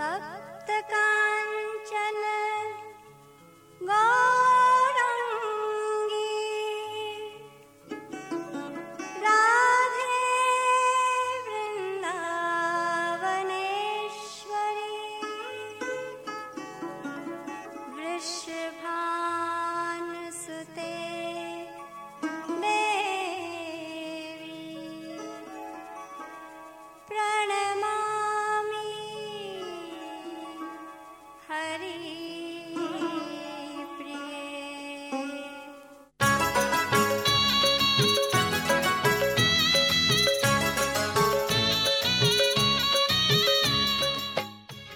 तप्तका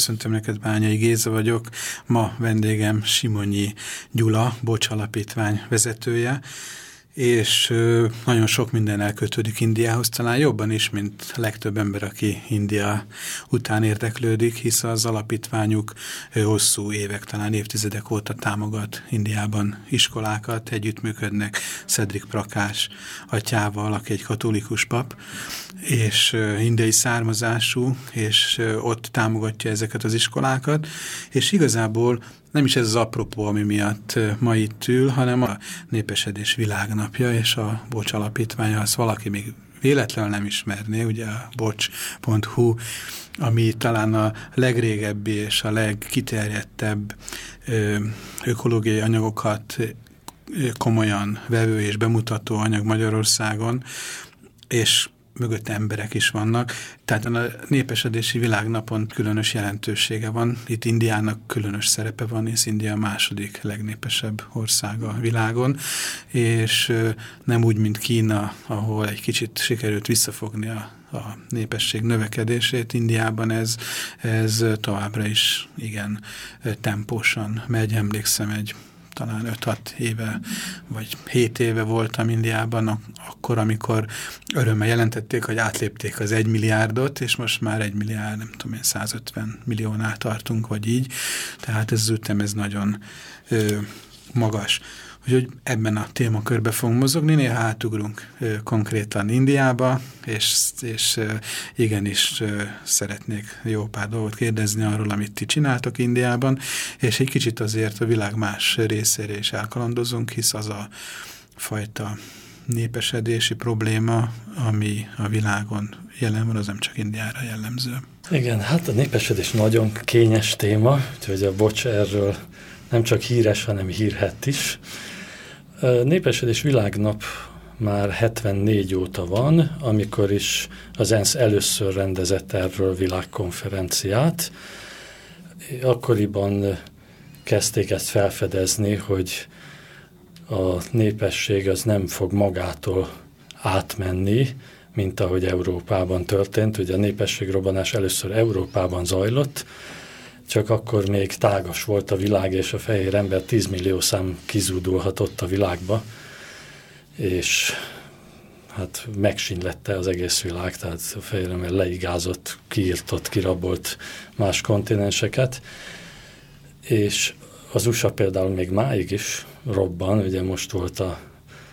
Köszöntöm neked, Bányai Géza vagyok. Ma vendégem Simonyi Gyula, Bocs Alapítvány vezetője, és nagyon sok minden elkötődik Indiához, talán jobban is, mint legtöbb ember, aki India után érdeklődik, hisz az alapítványuk hosszú évek, talán évtizedek óta támogat Indiában iskolákat, együttműködnek Cedric Prakás atyával, aki egy katolikus pap, és indiai származású, és ott támogatja ezeket az iskolákat, és igazából nem is ez az apropó, ami miatt ma itt ül, hanem a népesedés világnapja, és a Bocs alapítványa, azt valaki még véletlenül nem ismerné, ugye a bocs.hu, ami talán a legrégebbi és a legkiterjedtebb ökológiai anyagokat komolyan vevő és bemutató anyag Magyarországon, és mögött emberek is vannak. Tehát a népesedési világnapon különös jelentősége van. Itt Indiának különös szerepe van, és India a második legnépesebb országa a világon, és nem úgy, mint Kína, ahol egy kicsit sikerült visszafogni a a népesség növekedését. Indiában ez, ez továbbra is igen tempósan megy. Emlékszem egy talán 5-6 éve, vagy 7 éve voltam Indiában, akkor, amikor örömmel jelentették, hogy átlépték az 1 milliárdot, és most már 1 milliárd, nem tudom én, 150 milliónál tartunk, vagy így. Tehát ez az ütem, ez nagyon ö, magas. Úgyhogy ebben a témakörbe fogunk mozogni, néha átugrunk konkrétan Indiába, és, és igenis szeretnék jó pár dolgot kérdezni arról, amit ti csináltok Indiában, és egy kicsit azért a világ más részére is elkalandozunk, hisz az a fajta népesedési probléma, ami a világon jelen van, az nem csak Indiára jellemző. Igen, hát a népesedés nagyon kényes téma, úgyhogy a bocs erről nem csak híres, hanem hírhet is. Népesedés világnap már 74 óta van, amikor is az ENSZ először rendezett erről világkonferenciát. Akkoriban kezdték ezt felfedezni, hogy a népesség az nem fog magától átmenni, mint ahogy Európában történt. Ugye a népességrobbanás először Európában zajlott, csak akkor még tágas volt a világ, és a fehér ember 10 millió szám kizúdulhatott a világba, és hát megsínlette az egész világ, tehát a fehér ember leigázott, kiirtott, kirabolt más kontinenseket, és az USA például még máig is robban, ugye most volt a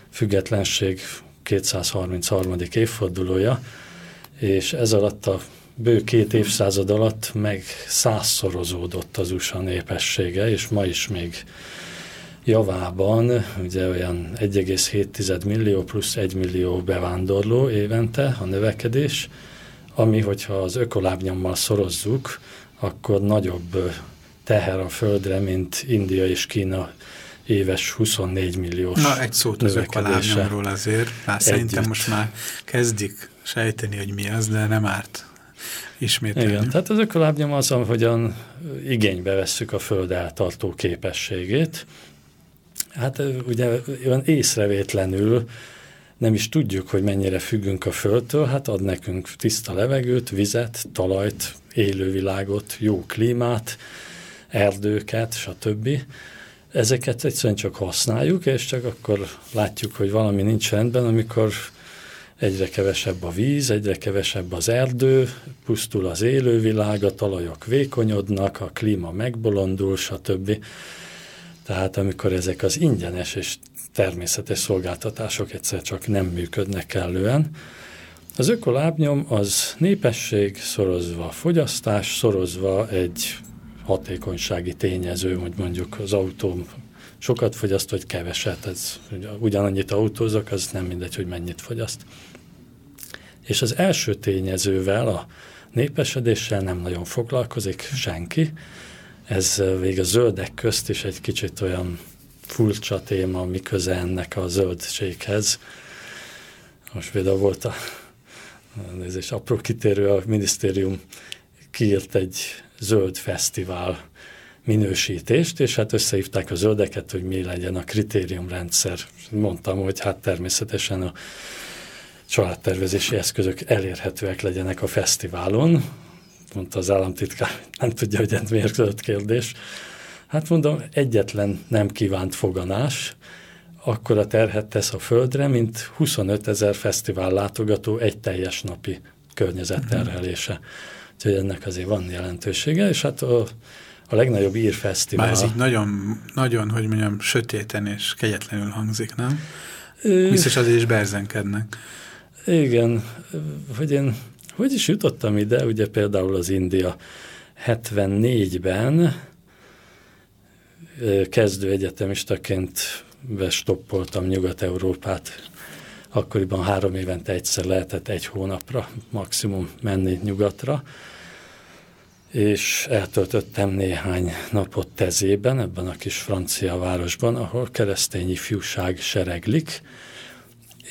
függetlenség 233. évfordulója, és ez alatt a bő két évszázad alatt meg százszorozódott az USA népessége, és ma is még javában, ugye olyan 1,7 millió plusz 1 millió bevándorló évente a növekedés, ami, hogyha az ökolábnyommal szorozzuk, akkor nagyobb teher a földre, mint India és Kína éves 24 milliós Na, egy szót az ökolábnyomról azért. Hát szerintem most már kezdik sejteni, hogy mi az, de nem árt ismételni. Igen, tehát az ökolábnyom az, ahogyan igénybe vesszük a föld eltartó képességét. Hát ugye olyan észrevétlenül nem is tudjuk, hogy mennyire függünk a Földtől, hát ad nekünk tiszta levegőt, vizet, talajt, élővilágot, jó klímát, erdőket, stb. Ezeket egyszerűen csak használjuk, és csak akkor látjuk, hogy valami nincs rendben, amikor egyre kevesebb a víz, egyre kevesebb az erdő, pusztul az élővilág, a talajok vékonyodnak, a klíma megbolondul, stb. Tehát amikor ezek az ingyenes és természetes szolgáltatások egyszer csak nem működnek kellően, az ökolábnyom az népesség szorozva fogyasztás, szorozva egy hatékonysági tényező, hogy mondjuk az autó sokat fogyaszt, vagy keveset, ez ugyanannyit autózok, az nem mindegy, hogy mennyit fogyaszt. És az első tényezővel, a népesedéssel nem nagyon foglalkozik senki. Ez még a zöldek közt is egy kicsit olyan furcsa téma, mi köze ennek a zöldséghez. Most például volt a nézés, apró kitérő, a minisztérium kiírt egy zöld fesztivál minősítést, és hát összehívták a zöldeket, hogy mi legyen a kritériumrendszer. Mondtam, hogy hát természetesen a családtervezési eszközök elérhetőek legyenek a fesztiválon. Mondta az államtitkár, nem tudja, hogy ez miért kérdés. Hát mondom, egyetlen nem kívánt foganás, akkor a terhet tesz a földre, mint 25 ezer fesztivál látogató egy teljes napi környezetterhelése. Úgyhogy ennek azért van jelentősége, és hát a, a legnagyobb írfesztivál... Bár ez így nagyon, nagyon, hogy mondjam, sötéten és kegyetlenül hangzik, nem? Biztos azért is berzenkednek. Igen, hogy én hogy is jutottam ide, ugye például az India 74-ben kezdő egyetemistaként bestoppoltam Nyugat-Európát. Akkoriban három évente egyszer lehetett egy hónapra maximum menni nyugatra, és eltöltöttem néhány napot Tezében, ebben a kis francia városban, ahol keresztény ifjúság sereglik,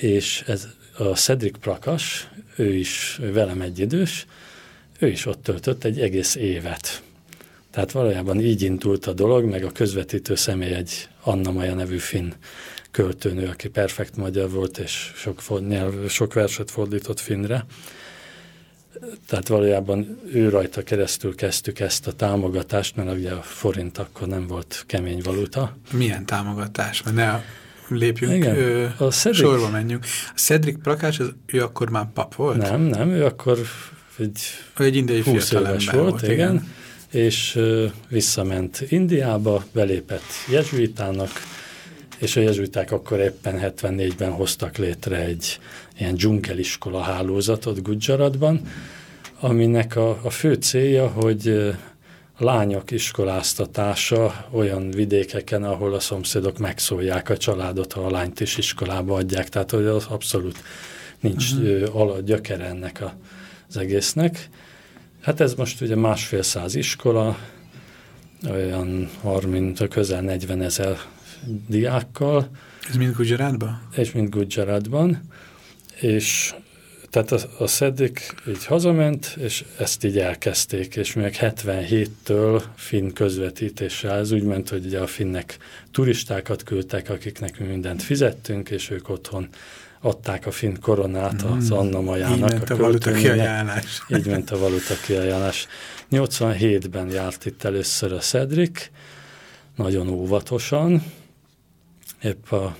és ez a Cedric Prakas, ő is velem egyidős, ő is ott töltött egy egész évet. Tehát valójában így indult a dolog, meg a közvetítő személy egy Anna Maja nevű finn költőnő, aki perfekt magyar volt, és sok, nyelv, sok verset fordított finnre. Tehát valójában ő rajta keresztül kezdtük ezt a támogatást, mert ugye a forint akkor nem volt kemény valuta. Milyen támogatás? Mert ne lépjünk, Igen, ö, a Cedric, sorba menjünk. A Cedric Prakács, az, ő akkor már pap volt? Nem, nem, ő akkor egy, egy indiai 20 éves volt, volt, igen. igen és ö, visszament Indiába, belépett jezsuitának, és a jezsuiták akkor éppen 74-ben hoztak létre egy ilyen dzsungeliskola hálózatot Gujaratban, aminek a, a fő célja, hogy lányok iskoláztatása olyan vidékeken, ahol a szomszédok megszólják a családot, ha a lányt is iskolába adják, tehát hogy az abszolút nincs uh-huh. ala gyökere ennek a, az egésznek. Hát ez most ugye másfél száz iskola, olyan 30, közel 40 ezer diákkal. Ez mind Gujaratban? És mind Gujaratban. És tehát a, a szedik így hazament, és ezt így elkezdték, és még 77-től finn közvetítéssel, ez úgy ment, hogy ugye a finnek turistákat küldtek, akiknek mi mindent fizettünk, és ők otthon adták a finn koronát mm. az Anna Majának. Így ment a, a valuta kiajánlás. Így ment a valuta kiajánlás. 87-ben járt itt először a Cedric, nagyon óvatosan, épp a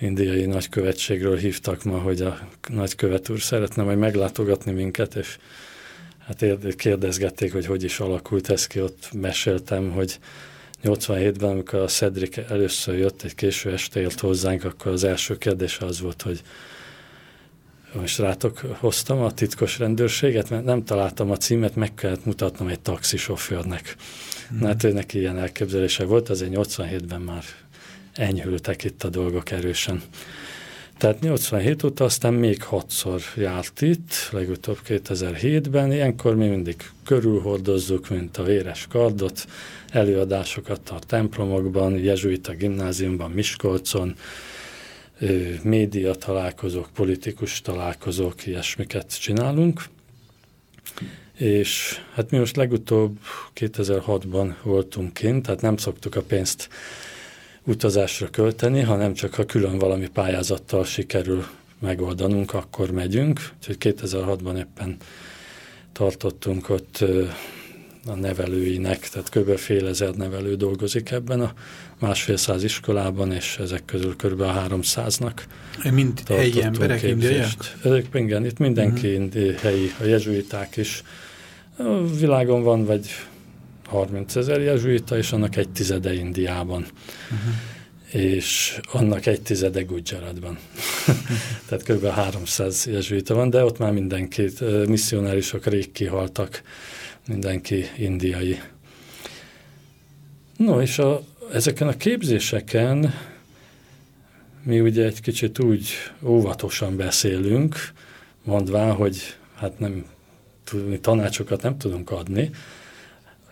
indiai nagykövetségről hívtak ma, hogy a nagykövet úr szeretne majd meglátogatni minket, és hát kérdezgették, hogy hogy is alakult ez ki, ott meséltem, hogy 87-ben, amikor a Cedric először jött, egy késő este ért hozzánk, akkor az első kérdés az volt, hogy most rátok hoztam a titkos rendőrséget, mert nem találtam a címet, meg kellett mutatnom egy taxisofőrnek. Hmm. Na hát őnek ilyen elképzelése volt, azért 87-ben már enyhültek itt a dolgok erősen. Tehát 87 óta aztán még hatszor járt itt, legutóbb 2007-ben, ilyenkor mi mindig körülhordozzuk, mint a véres kardot, előadásokat tart templomokban, jezsuita gimnáziumban, Miskolcon, média találkozók, politikus találkozók, ilyesmiket csinálunk. És hát mi most legutóbb 2006-ban voltunk kint, tehát nem szoktuk a pénzt utazásra költeni, hanem csak ha külön valami pályázattal sikerül megoldanunk, akkor megyünk. Úgyhogy 2006-ban éppen tartottunk ott a nevelőinek, tehát kb. fél ezer nevelő dolgozik ebben a másfél száz iskolában, és ezek közül kb. 300-nak Mind helyi emberek, indiaiak? Ezek, igen, itt mindenki uh mhm. -huh. helyi, a jezsuiták is. A világon van vagy 30 ezer jezsuita, és annak egy tizede Indiában. Uh mhm. -huh és annak egy tizede Gujaratban. Tehát kb. 300 jezsuita van, de ott már mindenki, misszionárisok rég kihaltak, mindenki indiai. No, és a, ezeken a képzéseken mi ugye egy kicsit úgy óvatosan beszélünk, mondván, hogy hát nem tanácsokat nem tudunk adni,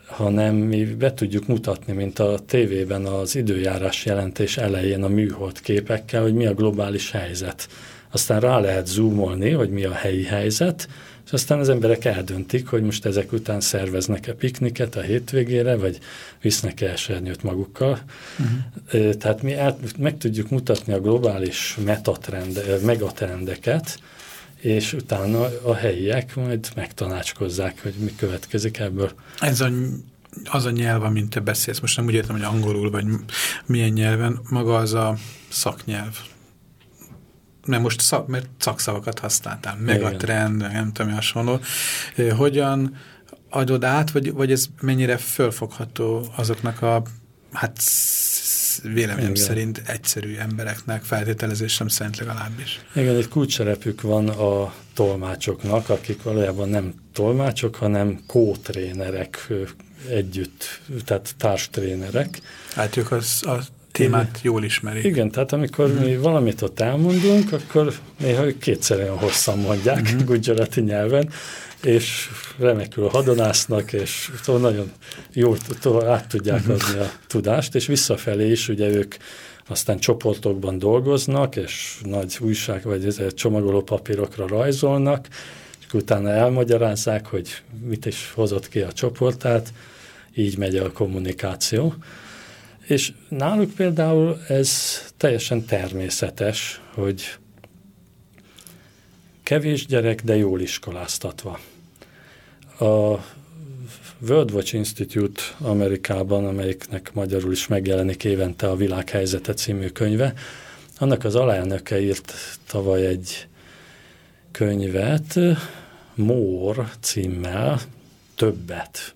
hanem mi be tudjuk mutatni, mint a tévében az időjárás jelentés elején a műhold képekkel, hogy mi a globális helyzet. Aztán rá lehet zoomolni, hogy mi a helyi helyzet, és aztán az emberek eldöntik, hogy most ezek után szerveznek-e pikniket a hétvégére, vagy visznek-e esernyőt magukkal. Uh-huh. Tehát mi el, meg tudjuk mutatni a globális metatrend, megatrendeket, és utána a helyiek majd megtanácskozzák, hogy mi következik ebből. Ez a, az a nyelv, amint te beszélsz, most nem úgy értem, hogy angolul, vagy milyen nyelven, maga az a szaknyelv. Mert most szak, mert szakszavakat használtál, megatrend, nem tudom, hasonló. Hogyan adod át, vagy, vagy ez mennyire fölfogható azoknak a hát véleményem Igen. szerint egyszerű embereknek, feltételezésem szerint legalábbis. Igen, egy kulcserepük van a tolmácsoknak, akik valójában nem tolmácsok, hanem kótrénerek együtt, tehát társtrénerek. Hát ők az, a témát jól ismerik. Igen, tehát amikor -huh. mi valamit ott elmondunk, akkor néha ők kétszer olyan hosszan mondják -huh. gujarati nyelven, és remekül hadonásznak, és nagyon jól át tudják adni a tudást, és visszafelé is ugye ők aztán csoportokban dolgoznak, és nagy újság vagy csomagoló papírokra rajzolnak, és utána elmagyarázzák, hogy mit is hozott ki a csoportát, így megy a kommunikáció. És náluk például ez teljesen természetes, hogy kevés gyerek, de jól iskoláztatva. A World Watch Institute Amerikában, amelyiknek magyarul is megjelenik évente a Világhelyzete című könyve, annak az alelnöke írt tavaly egy könyvet, More címmel, többet.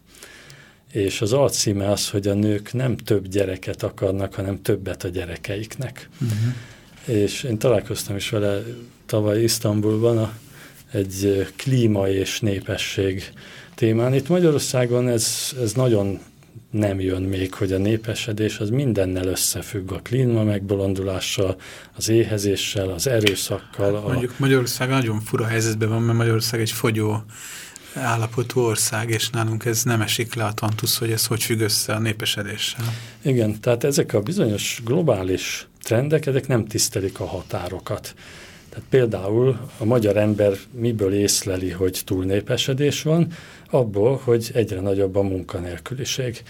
És az alcíme az, hogy a nők nem több gyereket akarnak, hanem többet a gyerekeiknek. Uh-huh. És én találkoztam is vele tavaly Isztambulban, a egy klíma és népesség témán. Itt Magyarországon ez, ez nagyon nem jön még, hogy a népesedés az mindennel összefügg a klíma megbolondulással, az éhezéssel, az erőszakkal. Hát mondjuk a... Magyarország nagyon fura helyzetben van, mert Magyarország egy fogyó állapotú ország, és nálunk ez nem esik le a tantusz, hogy ez hogy függ össze a népesedéssel. Igen, tehát ezek a bizonyos globális trendek, ezek nem tisztelik a határokat. Tehát például a magyar ember miből észleli, hogy túlnépesedés van, abból, hogy egyre nagyobb a munkanélküliség.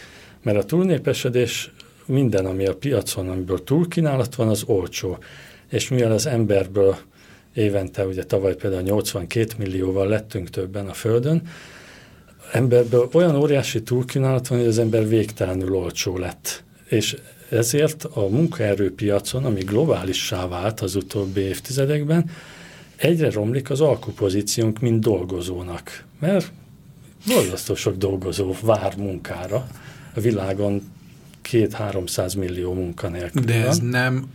Mert a túlnépesedés minden, ami a piacon, amiből túlkínálat van, az olcsó. És mivel az emberből évente, ugye tavaly például 82 millióval lettünk többen a Földön, emberből olyan óriási túlkínálat van, hogy az ember végtelenül olcsó lett. És ezért a munkaerőpiacon, ami globálissá vált az utóbbi évtizedekben, egyre romlik az alkupozíciónk, mint dolgozónak. Mert borzasztó sok dolgozó vár munkára. A világon két-háromszáz millió munkanélkül De ez nem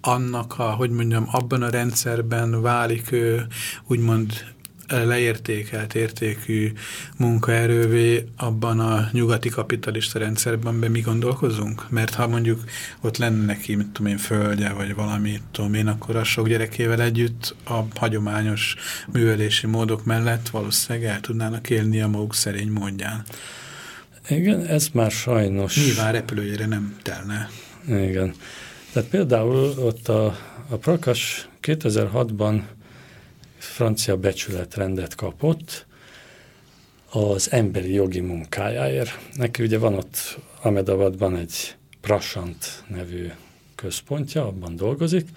annak, a, hogy mondjam, abban a rendszerben válik ő úgymond leértékelt értékű munkaerővé abban a nyugati kapitalista rendszerben be mi gondolkozunk? Mert ha mondjuk ott lenne neki, mit tudom én, földje, vagy valami, tudom én, akkor a sok gyerekével együtt a hagyományos művelési módok mellett valószínűleg el tudnának élni a maguk szerény módján. Igen, ez már sajnos... Nyilván repülőjére nem telne. Igen. Tehát például ott a, a Prakas 2006-ban francia becsületrendet kapott az emberi jogi munkájáért. Neki ugye van ott Amedavadban egy Prasant nevű központja, abban dolgozik,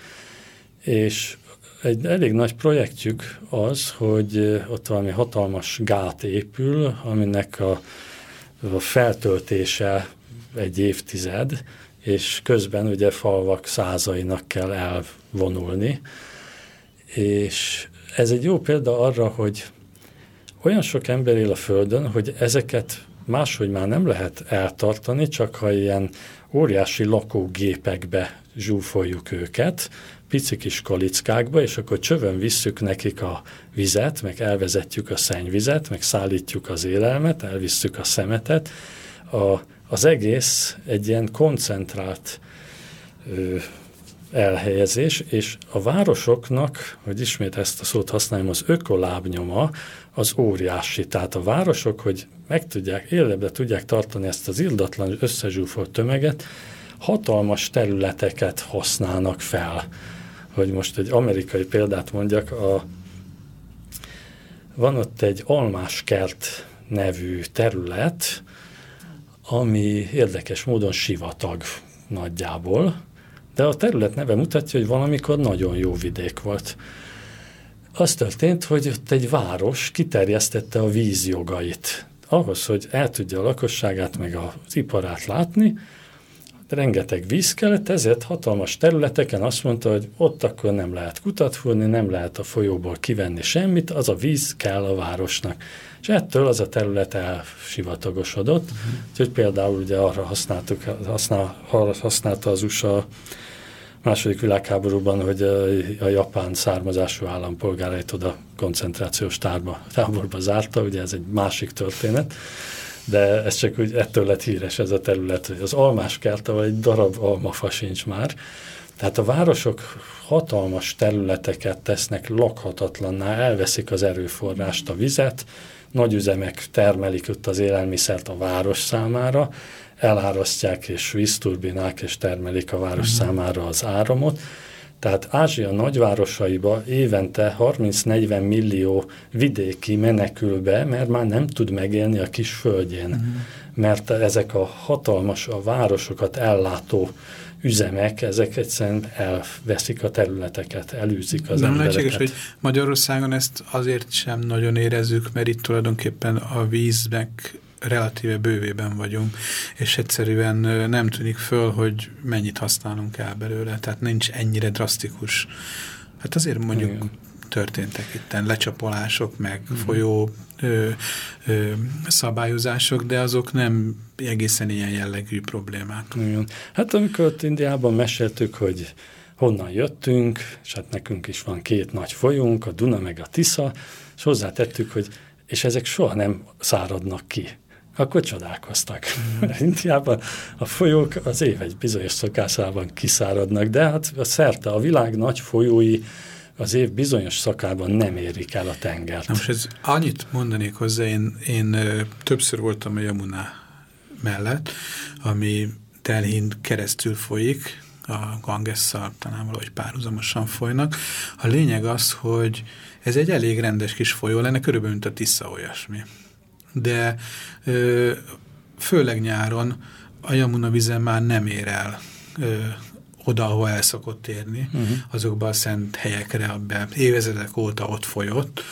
és egy elég nagy projektjük az, hogy ott valami hatalmas gát épül, aminek a, a feltöltése egy évtized, és közben ugye falvak százainak kell elvonulni. És ez egy jó példa arra, hogy olyan sok ember él a Földön, hogy ezeket máshogy már nem lehet eltartani, csak ha ilyen óriási lakógépekbe zsúfoljuk őket, pici kis kalickákba, és akkor csövön visszük nekik a vizet, meg elvezetjük a szennyvizet, meg szállítjuk az élelmet, elvisszük a szemetet. A, az egész egy ilyen koncentrált ö, elhelyezés, és a városoknak, hogy ismét ezt a szót használjam, az ökolábnyoma az óriási. Tehát a városok, hogy meg tudják, életbe tudják tartani ezt az ildatlan összezsúfolt tömeget, hatalmas területeket használnak fel. Hogy most egy amerikai példát mondjak, a, van ott egy almáskert nevű terület, ami érdekes módon sivatag nagyjából, de a terület neve mutatja, hogy valamikor nagyon jó vidék volt. Az történt, hogy ott egy város kiterjesztette a vízjogait. Ahhoz, hogy el tudja a lakosságát meg az iparát látni, rengeteg víz kellett, ezért hatalmas területeken azt mondta, hogy ott akkor nem lehet kutat fúrni, nem lehet a folyóból kivenni semmit, az a víz kell a városnak. És ettől az a terület elsivatagosodott, uh-huh. úgyhogy például ugye arra használtuk, használ, használta az USA második világháborúban, hogy a, japán származású állampolgárait oda koncentrációs tárba, táborba zárta, ugye ez egy másik történet, de ez csak úgy ettől lett híres ez a terület, hogy az almás ahol egy darab almafa sincs már. Tehát a városok hatalmas területeket tesznek lakhatatlanná, elveszik az erőforrást, a vizet, nagyüzemek termelik ott az élelmiszert a város számára, elárasztják és vízturbinák és termelik a város uh-huh. számára az áramot. Tehát Ázsia nagyvárosaiba évente 30-40 millió vidéki menekül be, mert már nem tud megélni a kis földjén. Uh-huh. Mert ezek a hatalmas, a városokat ellátó üzemek, ezek egyszerűen elveszik a területeket, elűzik az Nem embereket. lehetséges, hogy Magyarországon ezt azért sem nagyon érezzük, mert itt tulajdonképpen a víznek relatíve bővében vagyunk, és egyszerűen nem tűnik föl, hogy mennyit használunk el belőle, tehát nincs ennyire drasztikus. Hát azért mondjuk Igen. történtek itten lecsapolások, meg Igen. folyó ö, ö, szabályozások, de azok nem egészen ilyen jellegű problémák. Igen. Hát amikor ott Indiában meséltük, hogy honnan jöttünk, és hát nekünk is van két nagy folyónk, a Duna meg a Tisza, és hozzátettük, hogy és ezek soha nem száradnak ki akkor csodálkoztak. Mm. Indiában a folyók az év egy bizonyos szakaszában kiszáradnak, de hát a szerte a világ nagy folyói az év bizonyos szakában nem érik el a tengert. Na most ez annyit mondanék hozzá, én, én többször voltam a Yamuna mellett, ami Delhin keresztül folyik, a Gangesszal talán valahogy párhuzamosan folynak. A lényeg az, hogy ez egy elég rendes kis folyó lenne, körülbelül mint a Tisza olyasmi de ö, főleg nyáron a Yamuna vize már nem ér el ö, oda, ahol el szokott érni, uh mhm. -huh. azokban a szent helyekre, abban évezredek óta ott folyott,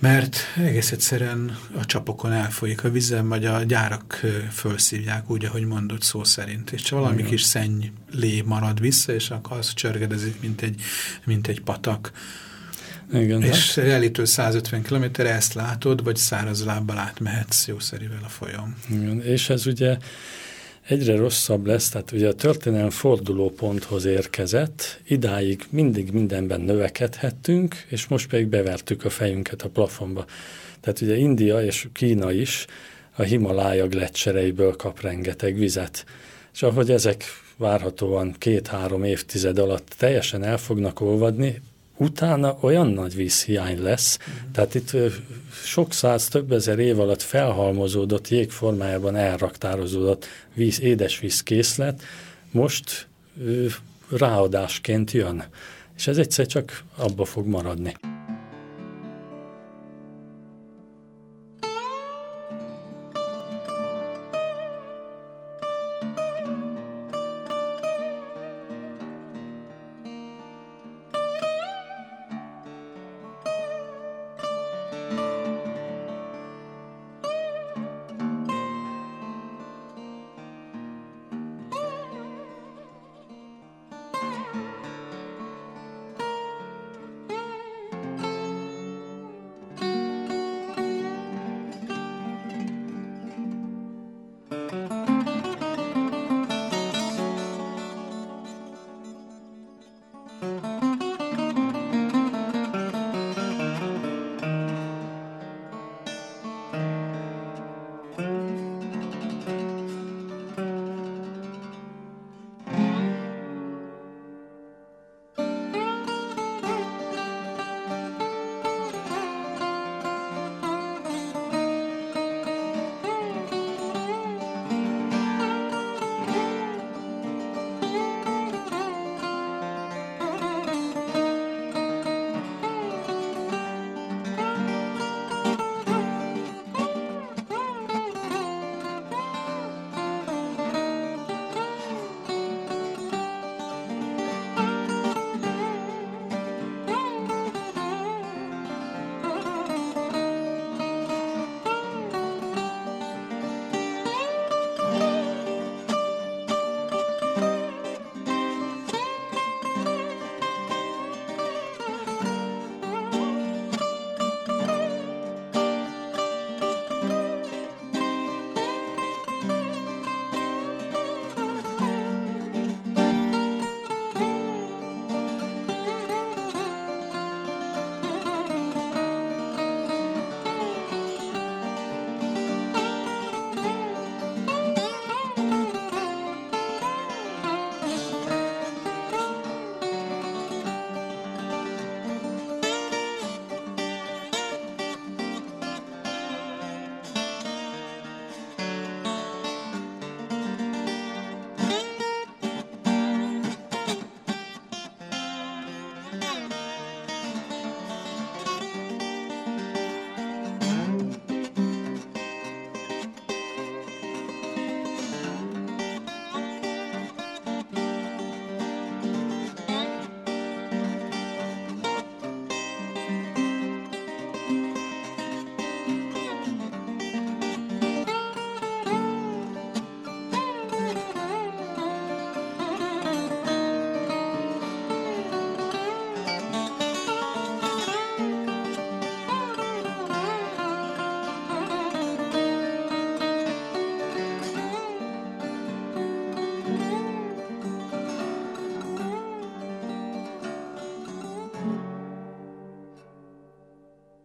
mert egész egyszerűen a csapokon elfolyik a vizem, vagy a gyárak fölszívják, úgy, ahogy mondott szó szerint, és valami Igen. kis szenny lé marad vissza, és akkor az csörgedezik, mint egy, mint egy patak. Igen, és hát. Relitől 150 km ezt látod, vagy száraz lábbal átmehetsz jószerivel a folyam. Igen, és ez ugye egyre rosszabb lesz, tehát ugye a történelem fordulóponthoz érkezett, idáig mindig mindenben növekedhettünk, és most pedig bevertük a fejünket a plafonba. Tehát ugye India és Kína is a Himalája gletsereiből kap rengeteg vizet. És ahogy ezek várhatóan két-három évtized alatt teljesen el fognak olvadni, utána olyan nagy vízhiány lesz, uh-huh. tehát itt sok száz, több ezer év alatt felhalmozódott jég formájában elraktározódott víz, édesvíz készlet, most ráadásként jön. És ez egyszer csak abba fog maradni.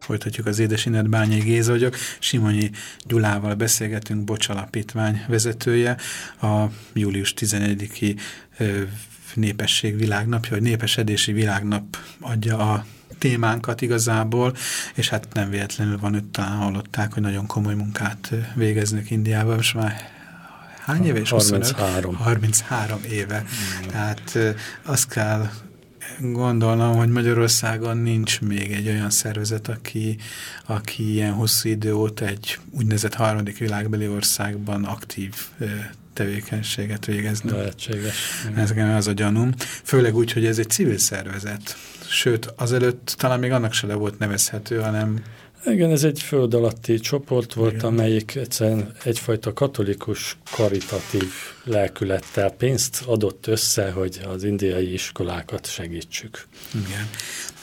Folytatjuk az Édesinet Bányai Géza vagyok. Simonyi Gyulával beszélgetünk, Bocs Alapítvány vezetője. A július 11-i népesség világnapja, vagy népesedési világnap adja a témánkat igazából, és hát nem véletlenül van, hogy talán hallották, hogy nagyon komoly munkát végeznek Indiában, most már hány éve? 33. 33 éve. Mm. Tehát azt kell gondolnom, hogy Magyarországon nincs még egy olyan szervezet, aki, aki ilyen hosszú idő óta egy úgynevezett harmadik világbeli országban aktív tevékenységet végezni. Lehetséges. Ez az a gyanúm. Főleg úgy, hogy ez egy civil szervezet. Sőt, azelőtt talán még annak se le volt nevezhető, hanem igen, ez egy föld alatti csoport volt, Igen. amelyik egyszerűen egyfajta katolikus karitatív lelkülettel pénzt adott össze, hogy az indiai iskolákat segítsük. Igen.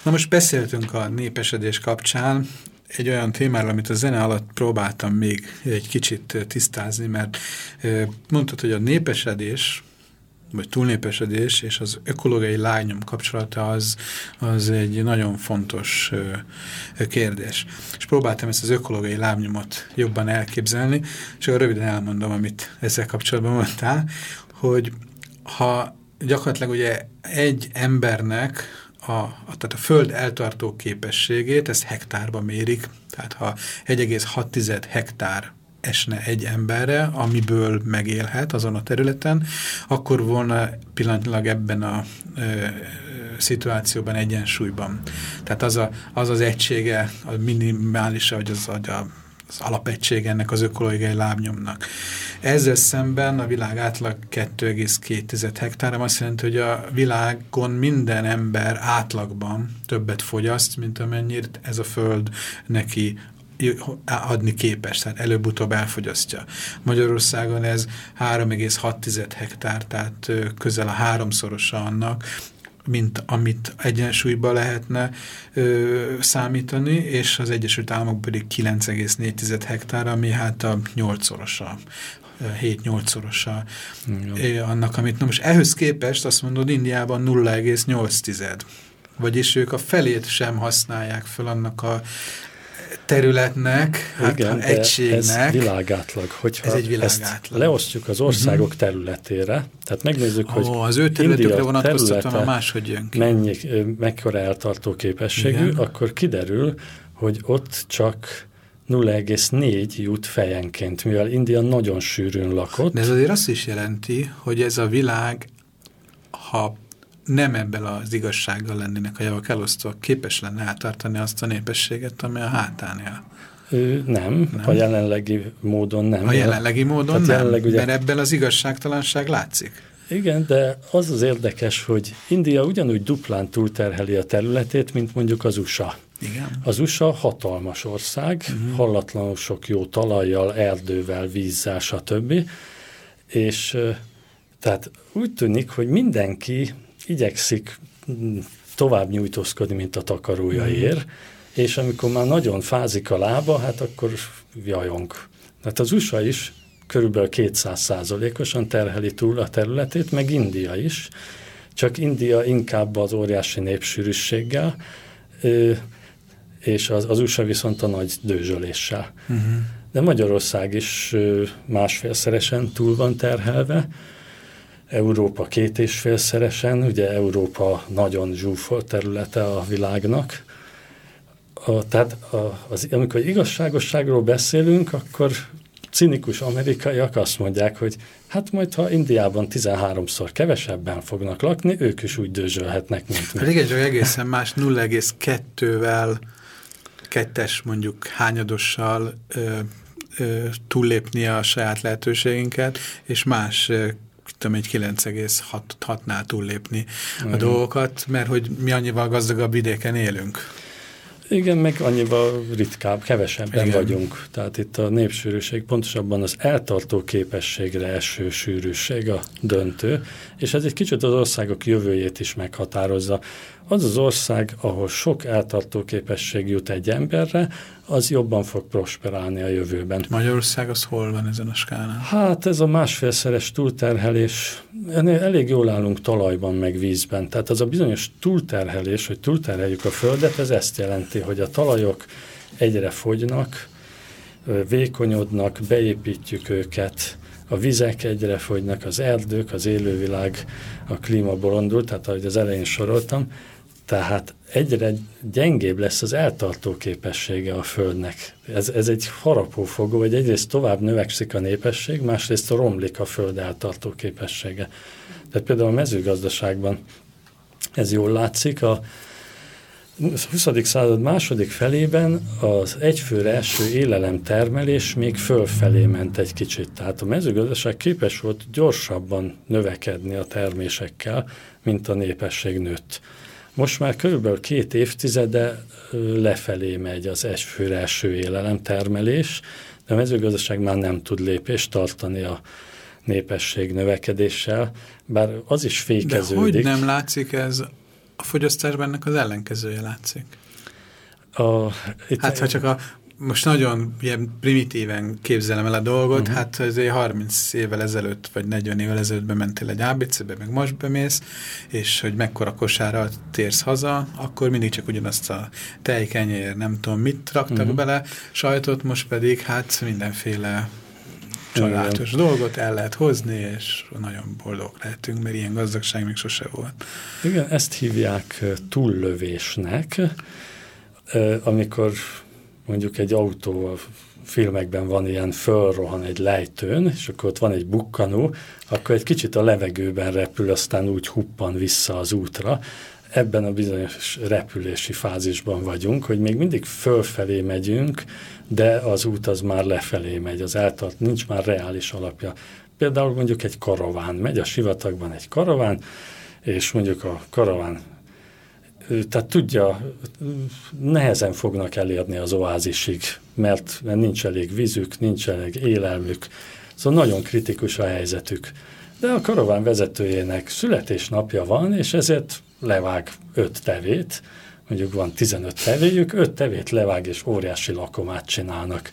Na most beszéltünk a népesedés kapcsán egy olyan témáról, amit a zene alatt próbáltam még egy kicsit tisztázni, mert mondtad, hogy a népesedés vagy túlnépesedés és az ökológiai lányom kapcsolata az, az egy nagyon fontos kérdés. És próbáltam ezt az ökológiai lábnyomot jobban elképzelni, és akkor röviden elmondom, amit ezzel kapcsolatban mondtál, hogy ha gyakorlatilag ugye egy embernek a, a, tehát a föld eltartó képességét, ezt hektárba mérik, tehát ha 1,6 hektár esne egy emberre, amiből megélhet azon a területen, akkor volna pillanatilag ebben a ö, szituációban egyensúlyban. Tehát az a, az, az egysége, a minimális, vagy az, az, az alapegység ennek az ökológiai lábnyomnak. Ezzel szemben a világ átlag 2,2 hektár, azt jelenti, hogy a világon minden ember átlagban többet fogyaszt, mint amennyit ez a föld neki adni képes, tehát előbb-utóbb elfogyasztja. Magyarországon ez 3,6 hektár, tehát közel a háromszorosa annak, mint amit egyensúlyba lehetne ö, számítani, és az Egyesült Államok pedig 9,4 hektár, ami hát a nyolcszorosa 7-8-szorosa annak, amit na most ehhez képest azt mondod, Indiában 0,8 vagyis ők a felét sem használják fel annak a területnek, hát Igen, egységnek. ez világátlag. Hogyha ez egy világátlag. leosztjuk az országok uh mhm. -huh. területére, tehát megnézzük, hogy oh, az ő területükre vonatkoztatva máshogy jön ki. Mennyi, mekkora eltartó képességű, Igen. akkor kiderül, hogy ott csak 0,4 jut fejenként, mivel India nagyon sűrűn lakott. De ez azért azt is jelenti, hogy ez a világ, ha nem ebben az igazsággal lennének a javak elosztva, képes lenne eltartani azt a népességet, ami a hátán él. Nem, nem, a jelenlegi módon nem. A jelenlegi módon nem, jelenleg ugye, mert ebben az igazságtalanság látszik. Igen, de az az érdekes, hogy India ugyanúgy duplán túlterheli a területét, mint mondjuk az USA. Igen. Az USA hatalmas ország, uh mhm. -huh. hallatlanul sok jó talajjal, erdővel, vízzel, stb. És tehát úgy tűnik, hogy mindenki igyekszik tovább nyújtózkodni, mint a takarója ér, és amikor már nagyon fázik a lába, hát akkor jajong. Hát az USA is körülbelül 200 százalékosan terheli túl a területét, meg India is, csak India inkább az óriási népsűrűséggel, és az, az USA viszont a nagy dőzsöléssel. Uh mhm. -huh. De Magyarország is másfélszeresen túl van terhelve, Európa két és félszeresen, ugye Európa nagyon zsúfolt területe a világnak. A, tehát a, az, amikor igazságosságról beszélünk, akkor cinikus amerikaiak azt mondják, hogy hát majd ha Indiában 13-szor kevesebben fognak lakni, ők is úgy dőzsölhetnek, mint mi. Igen, csak egészen más 0,2-vel, kettes mondjuk hányadossal ö, ö, túllépni a saját lehetőségünket, és más tudom, egy 9,6-nál túllépni a dolgokat, mert hogy mi annyival gazdagabb vidéken élünk. Igen, meg annyival ritkább, kevesebben Igen. vagyunk. Tehát itt a népsűrűség pontosabban az eltartó képességre eső sűrűség a döntő, és ez egy kicsit az országok jövőjét is meghatározza. Az az ország, ahol sok eltartó képesség jut egy emberre, az jobban fog prosperálni a jövőben. Magyarország az hol van ezen a skálán? Hát ez a másfélszeres túlterhelés, elég jól állunk talajban, meg vízben. Tehát az a bizonyos túlterhelés, hogy túlterheljük a földet, ez ezt jelenti, hogy a talajok egyre fogynak, vékonyodnak, beépítjük őket, a vizek egyre fogynak, az erdők, az élővilág, a klíma borondul, tehát ahogy az elején soroltam, tehát egyre gyengébb lesz az eltartó képessége a Földnek. Ez, ez egy harapófogó, hogy egyrészt tovább növekszik a népesség, másrészt romlik a Föld eltartó képessége. Tehát például a mezőgazdaságban ez jól látszik, a 20. század második felében az egyfőre eső élelemtermelés még fölfelé ment egy kicsit. Tehát a mezőgazdaság képes volt gyorsabban növekedni a termésekkel, mint a népesség nőtt. Most már körülbelül két évtizede lefelé megy az egyfőre eső élelemtermelés, de a mezőgazdaság már nem tud lépést tartani a népesség növekedéssel, bár az is fékeződik. De hogy nem látszik ez a fogyasztásban ennek az ellenkezője látszik. A, itt hát ha csak a, most nagyon ilyen primitíven képzelem el a dolgot, uh mhm. -huh. hát azért 30 évvel ezelőtt, vagy 40 évvel ezelőtt bementél egy ABC-be, meg most bemész, és hogy mekkora kosára térsz haza, akkor mindig csak ugyanazt a tejkenyér, nem tudom mit raktak uh mhm. -huh. bele, sajtot, most pedig hát mindenféle családos dolgot el lehet hozni, és nagyon boldog lehetünk, mert ilyen gazdagság még sose volt. Igen, ezt hívják túllövésnek, amikor mondjuk egy autó filmekben van ilyen fölrohan egy lejtőn, és akkor ott van egy bukkanó, akkor egy kicsit a levegőben repül, aztán úgy huppan vissza az útra. Ebben a bizonyos repülési fázisban vagyunk, hogy még mindig fölfelé megyünk, de az út az már lefelé megy, az eltart, nincs már reális alapja. Például mondjuk egy karaván, megy a sivatagban egy karaván, és mondjuk a karaván tehát tudja, nehezen fognak elérni az oázisig, mert, nincs elég vízük, nincs elég élelmük, szóval nagyon kritikus a helyzetük. De a karaván vezetőjének születésnapja van, és ezért levág öt tevét, mondjuk van 15 tevéjük, öt tevét levág és óriási lakomát csinálnak.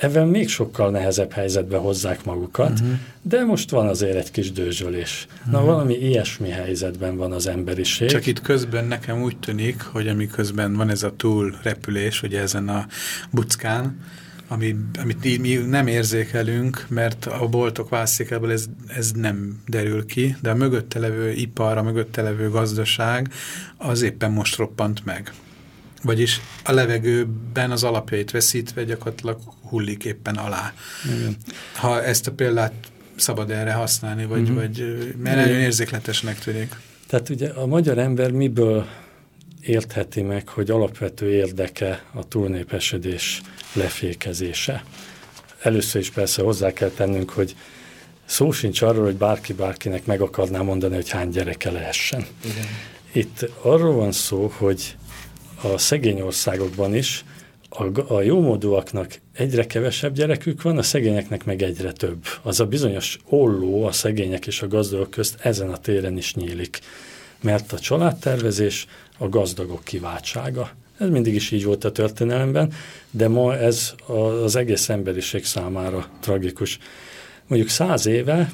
Ebben még sokkal nehezebb helyzetbe hozzák magukat, uh mhm. -huh. de most van azért egy kis dőzsölés. Uh -huh. Na mhm. valami ilyesmi helyzetben van az emberiség. Csak itt közben nekem úgy tűnik, hogy amiközben van ez a túl repülés, ugye ezen a buckán, ami, amit mi nem érzékelünk, mert a boltok vászékából ez, ez nem derül ki, de a mögötte levő ipar, a mögötte levő gazdaság az éppen most roppant meg. Vagyis a levegőben az alapjait veszítve gyakorlatilag hullik éppen alá. Igen. Ha ezt a példát szabad erre használni, vagy, uh mhm. -huh. vagy mert nagyon érzékletesnek tűnik. Tehát ugye a magyar ember miből értheti meg, hogy alapvető érdeke a túlnépesedés lefékezése. Először is persze hozzá kell tennünk, hogy szó sincs arról, hogy bárki bárkinek meg akarná mondani, hogy hány gyereke lehessen. Igen. Itt arról van szó, hogy a szegény országokban is a, a jómódúaknak egyre kevesebb gyerekük van, a szegényeknek meg egyre több. Az a bizonyos olló a szegények és a gazdagok közt ezen a téren is nyílik. Mert a családtervezés a gazdagok kiváltsága. Ez mindig is így volt a történelemben, de ma ez az egész emberiség számára tragikus. Mondjuk száz éve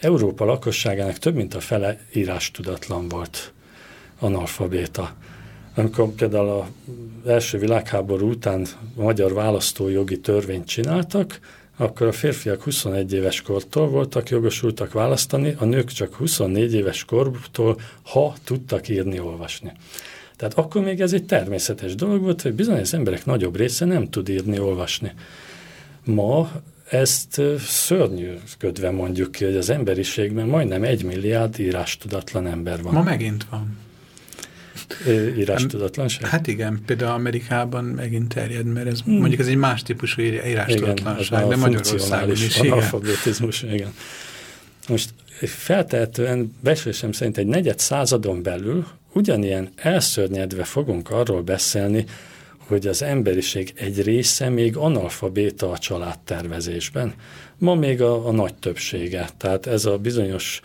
Európa lakosságának több mint a fele írástudatlan volt, analfabéta. Amikor például az első világháború után a magyar választójogi törvényt csináltak, akkor a férfiak 21 éves kortól voltak jogosultak választani, a nők csak 24 éves kortól, ha tudtak írni, olvasni. Tehát akkor még ez egy természetes dolog volt, hogy bizonyos emberek nagyobb része nem tud írni, olvasni. Ma ezt szörnyűködve mondjuk ki, hogy az emberiségben majdnem egy milliárd írástudatlan ember van. Ma megint van. Írástudatlanság? Hát igen, például Amerikában megint terjed, mert ez hmm. mondjuk ez egy más típusú írástudatlanság, igen, de Magyarországon is. Analfabetizmus, igen. igen. Most feltehetően besősem szerint egy negyed századon belül ugyanilyen elszörnyedve fogunk arról beszélni, hogy az emberiség egy része még analfabéta a családtervezésben. Ma még a, a nagy többsége. Tehát ez a bizonyos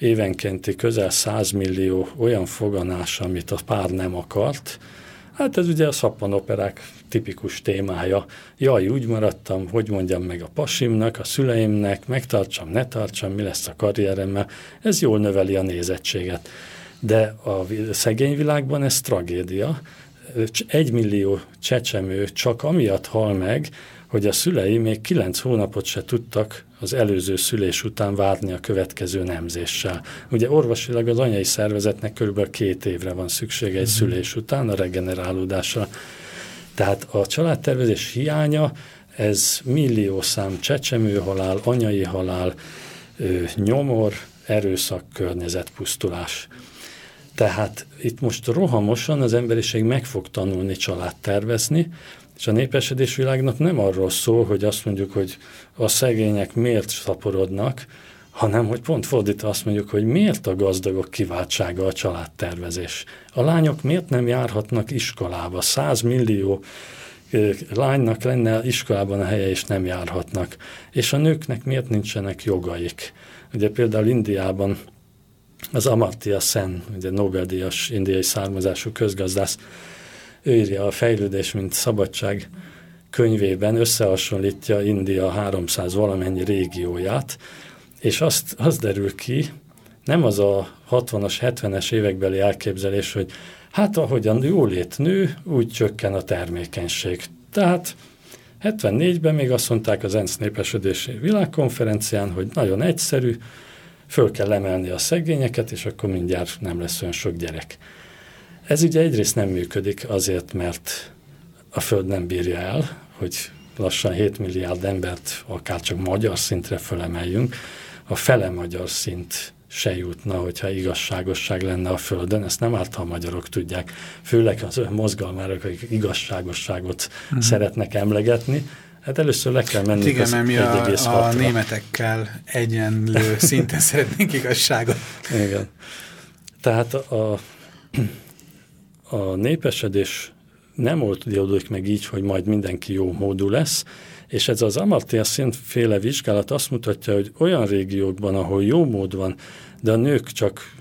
évenkénti közel 100 millió olyan foganás, amit a pár nem akart, Hát ez ugye a szappanoperák tipikus témája. Jaj, úgy maradtam, hogy mondjam meg a pasimnak, a szüleimnek, megtartsam, ne tartsam, mi lesz a karrieremmel. Ez jól növeli a nézettséget. De a szegény világban ez tragédia. egy millió csecsemő csak amiatt hal meg, hogy a szülei még kilenc hónapot se tudtak az előző szülés után várni a következő nemzéssel. Ugye orvosilag az anyai szervezetnek körülbelül két évre van szüksége egy mm. szülés után a regenerálódásra. Tehát a családtervezés hiánya, ez millió szám csecsemőhalál, anyai halál, nyomor, erőszak, környezetpusztulás. Tehát itt most rohamosan az emberiség meg fog tanulni családtervezni, és a népesedés világnak nem arról szól, hogy azt mondjuk, hogy a szegények miért szaporodnak, hanem hogy pont fordítva azt mondjuk, hogy miért a gazdagok kiváltsága a családtervezés. A lányok miért nem járhatnak iskolába? 100 millió lánynak lenne iskolában a helye, és nem járhatnak. És a nőknek miért nincsenek jogaik? Ugye például Indiában az Amartya Sen, ugye Nobel-díjas indiai származású közgazdász, ő írja a Fejlődés, mint szabadság könyvében, összehasonlítja India 300 valamennyi régióját, és azt, az derül ki, nem az a 60-as, 70-es évekbeli elképzelés, hogy hát ahogyan jólét nő, úgy csökken a termékenység. Tehát 74-ben még azt mondták az ENSZ népesödési világkonferencián, hogy nagyon egyszerű, föl kell emelni a szegényeket, és akkor mindjárt nem lesz olyan sok gyerek. Ez ugye egyrészt nem működik azért, mert a Föld nem bírja el, hogy lassan 7 milliárd embert akár csak magyar szintre fölemeljünk. A fele magyar szint se jutna, hogyha igazságosság lenne a Földön. Ezt nem által magyarok tudják, főleg az mozgalmárok, akik igazságosságot mm. szeretnek emlegetni. Hát először le kell menni. Igen, mert mi a, a németekkel egyenlő szinten szeretnénk igazságot. Igen. Tehát a, a népesedés nem oldódik meg így, hogy majd mindenki jó módú lesz, és ez az Amartya szintféle vizsgálat azt mutatja, hogy olyan régiókban, ahol jó mód van, de a nők csak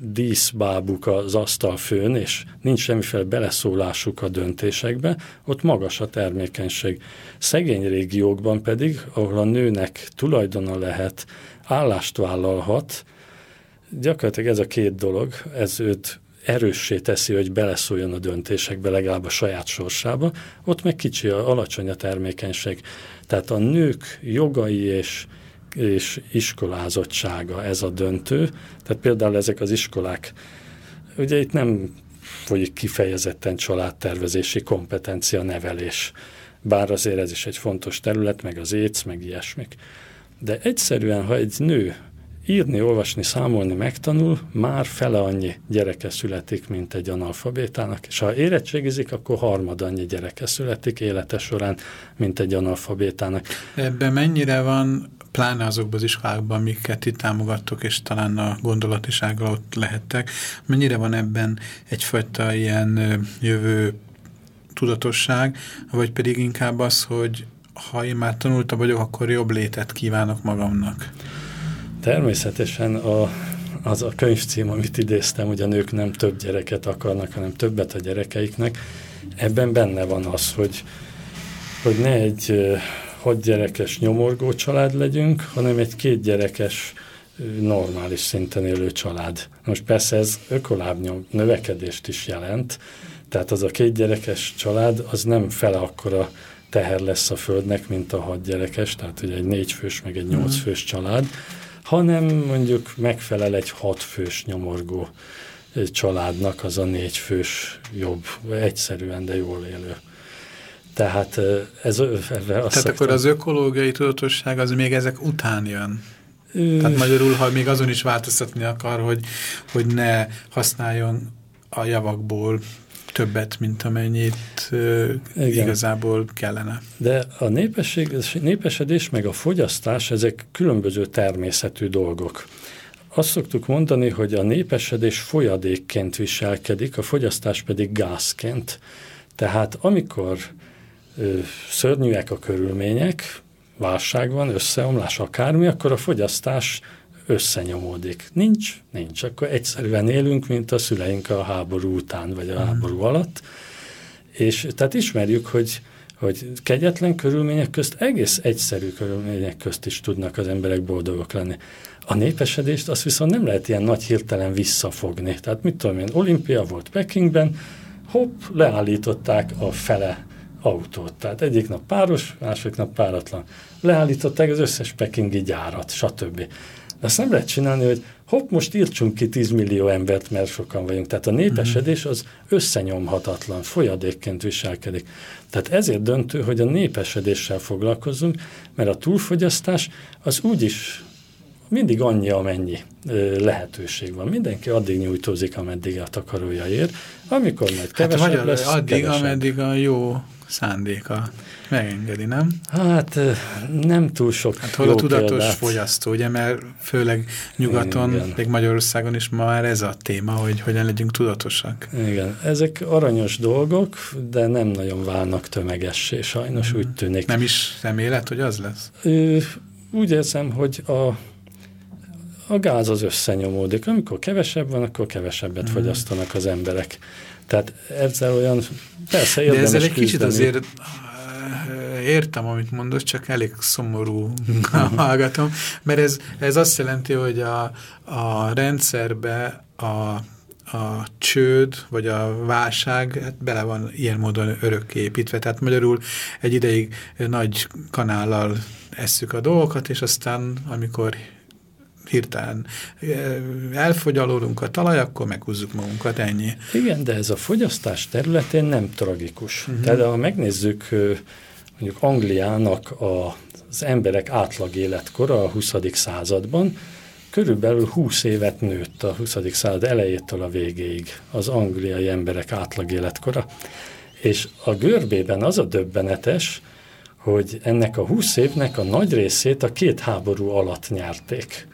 díszbábuk az asztal főn, és nincs semmiféle beleszólásuk a döntésekbe, ott magas a termékenység. Szegény régiókban pedig, ahol a nőnek tulajdona lehet, állást vállalhat, gyakorlatilag ez a két dolog, ez őt erőssé teszi, hogy beleszóljon a döntésekbe, legalább a saját sorsába, ott meg kicsi, a, alacsony a termékenység. Tehát a nők jogai és, és iskolázottsága ez a döntő. Tehát például ezek az iskolák, ugye itt nem folyik kifejezetten családtervezési kompetencia nevelés, bár azért ez is egy fontos terület, meg az éc, meg ilyesmik. De egyszerűen, ha egy nő írni, olvasni, számolni megtanul, már fele annyi gyereke születik, mint egy analfabétának, és ha érettségizik, akkor harmad annyi gyereke születik élete során, mint egy analfabétának. Ebben mennyire van, pláne azokban az iskolákban, amiket itt támogattok, és talán a gondolatisággal ott lehettek, mennyire van ebben egyfajta ilyen jövő tudatosság, vagy pedig inkább az, hogy ha én már tanulta vagyok, akkor jobb létet kívánok magamnak. Természetesen a, az a könyvcím, amit idéztem, hogy a nők nem több gyereket akarnak, hanem többet a gyerekeiknek, ebben benne van az, hogy, hogy ne egy hat gyerekes nyomorgó család legyünk, hanem egy két gyerekes normális szinten élő család. Most persze ez ökolábnyom növekedést is jelent, tehát az a két gyerekes család az nem fele akkora teher lesz a földnek, mint a hat gyerekes, tehát ugye egy négy fős meg egy mhm. fős család, hanem mondjuk megfelel egy hatfős nyomorgó családnak az a négyfős jobb, egyszerűen, de jól élő. Tehát ez... Tehát szektor... akkor az ökológiai tudatosság az még ezek után jön? Tehát magyarul, ha még azon is változtatni akar, hogy, hogy ne használjon a javakból többet, mint amennyit uh, igazából kellene. De a népesség, népesedés meg a fogyasztás, ezek különböző természetű dolgok. Azt szoktuk mondani, hogy a népesedés folyadékként viselkedik, a fogyasztás pedig gázként. Tehát amikor ö, szörnyűek a körülmények, válság van, összeomlás, akármi, akkor a fogyasztás összenyomódik. Nincs, nincs. Akkor egyszerűen élünk, mint a szüleink a háború után, vagy a hmm. háború alatt. És tehát ismerjük, hogy, hogy kegyetlen körülmények közt, egész egyszerű körülmények közt is tudnak az emberek boldogok lenni. A népesedést azt viszont nem lehet ilyen nagy hirtelen visszafogni. Tehát mit tudom én, olimpia volt Pekingben, hopp, leállították a fele autót. Tehát egyik nap páros, másik nap páratlan. Leállították az összes pekingi gyárat, stb. De azt nem lehet csinálni, hogy hopp, most írtsunk ki 10 millió embert, mert sokan vagyunk. Tehát a népesedés az összenyomhatatlan, folyadékként viselkedik. Tehát ezért döntő, hogy a népesedéssel foglalkozunk, mert a túlfogyasztás az úgyis mindig annyi, amennyi ö, lehetőség van. Mindenki addig nyújtózik, ameddig a takarója ér, amikor majd kevesebb hát, lesz, addig, kevesebb. ameddig a jó szándéka megengedi, nem? Hát nem túl sok Hát hol a tudatos példát. fogyasztó, ugye, mert főleg nyugaton, Igen. még Magyarországon is ma már ez a téma, hogy hogyan legyünk tudatosak. Igen, ezek aranyos dolgok, de nem nagyon válnak tömegessé, sajnos hmm. úgy tűnik. Nem is remélet, hogy az lesz? Úgy érzem, hogy a, a gáz az összenyomódik. Amikor kevesebb van, akkor kevesebbet hmm. fogyasztanak az emberek. Tehát ezzel olyan, persze érdemes De ezzel egy kicsit azért eh, értem, amit mondasz, csak elég szomorú hallgatom, mert ez, ez azt jelenti, hogy a, a rendszerbe a, a csőd, vagy a válság hát bele van ilyen módon örökké építve. Tehát magyarul egy ideig nagy kanállal esszük a dolgokat, és aztán, amikor hirtelen elfogyalódunk a talaj, akkor meghúzzuk magunkat, ennyi. Igen, de ez a fogyasztás területén nem tragikus. Uh mhm. -huh. Tehát ha megnézzük mondjuk Angliának a, az emberek átlag életkora a 20. században, körülbelül 20 évet nőtt a 20. század elejétől a végéig az angliai emberek átlag életkora. És a görbében az a döbbenetes, hogy ennek a 20 évnek a nagy részét a két háború alatt nyerték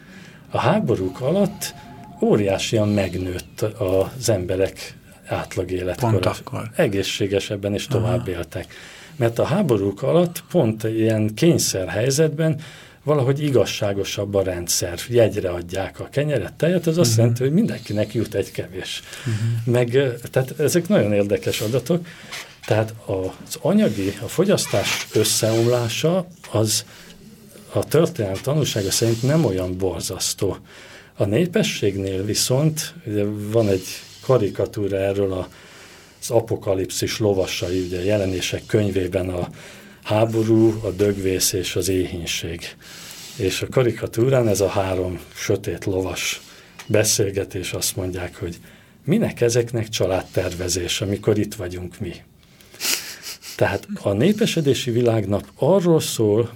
a háborúk alatt óriásian megnőtt az emberek átlag életkora. Egészségesebben is tovább Aha. éltek. Mert a háborúk alatt pont ilyen kényszerhelyzetben valahogy igazságosabb a rendszer. Jegyre adják a kenyeret, tejet, az azt uh mhm. -huh. jelenti, hogy mindenkinek jut egy kevés. Uh mhm. -huh. Meg, tehát ezek nagyon érdekes adatok. Tehát az anyagi, a fogyasztás összeomlása az a történelem tanulsága szerint nem olyan borzasztó. A népességnél viszont ugye van egy karikatúra erről a, az apokalipszis lovasai, ugye jelenések könyvében a háború, a dögvész és az éhínség. És a karikatúrán ez a három sötét lovas beszélgetés azt mondják, hogy minek ezeknek családtervezés, amikor itt vagyunk mi. Tehát a népesedési világnap arról szól,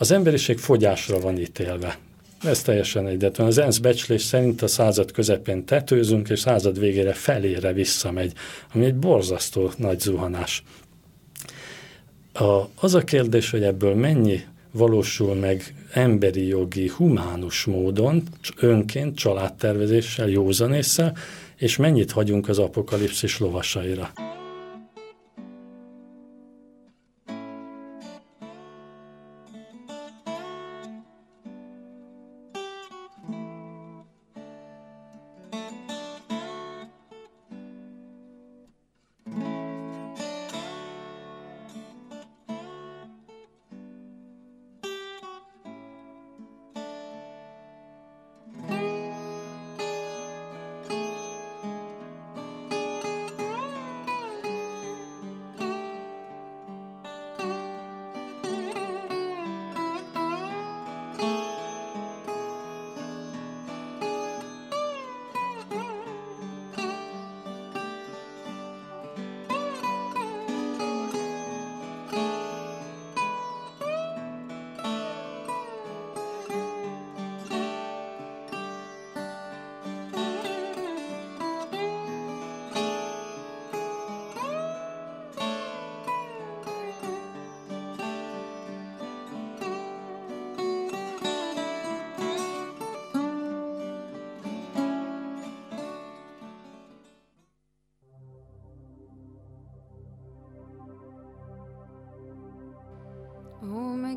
az emberiség fogyásra van ítélve. Ez teljesen egyetlen. Az ENSZ becslés szerint a század közepén tetőzünk, és század végére felére visszamegy, ami egy borzasztó nagy zuhanás. A, az a kérdés, hogy ebből mennyi valósul meg emberi jogi, humánus módon, önként, családtervezéssel, józanésszel, és mennyit hagyunk az apokalipszis lovasaira.